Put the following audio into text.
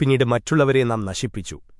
പിന്നീട് മറ്റുള്ളവരെ നാം നശിപ്പിച്ചു